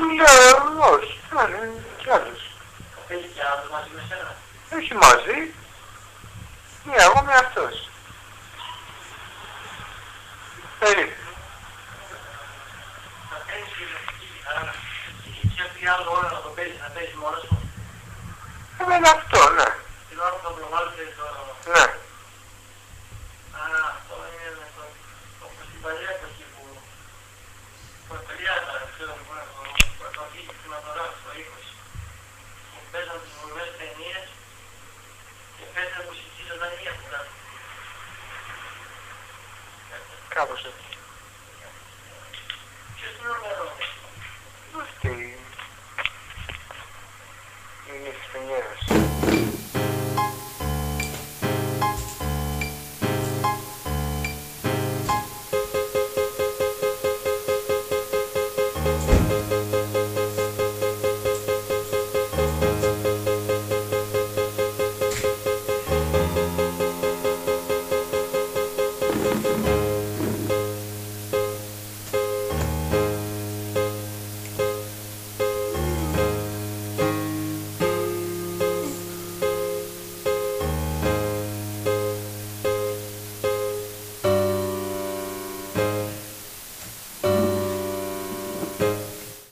Ναι, όχι, ναι, κι άλλες. Θέλει μαζί με σένα. Όχι μαζί. Ναι, εγώ είμαι αυτός. Περίπου. Θα παίρνεις φιλοσοφική τι άλλο ώρα να το να μόνο σου. Εμένα αυτό, ναι. Την ώρα που θα το... Ναι. Α, αυτό είναι το... Όπως παλιά εποχή που... Που από τις βολές ταινίες και παίζουν μουσική στο Δανία που Κάπως έτσι. Ποιος την οργανώνει. Αυτή είναι η Φινιέρας. Thank you. Música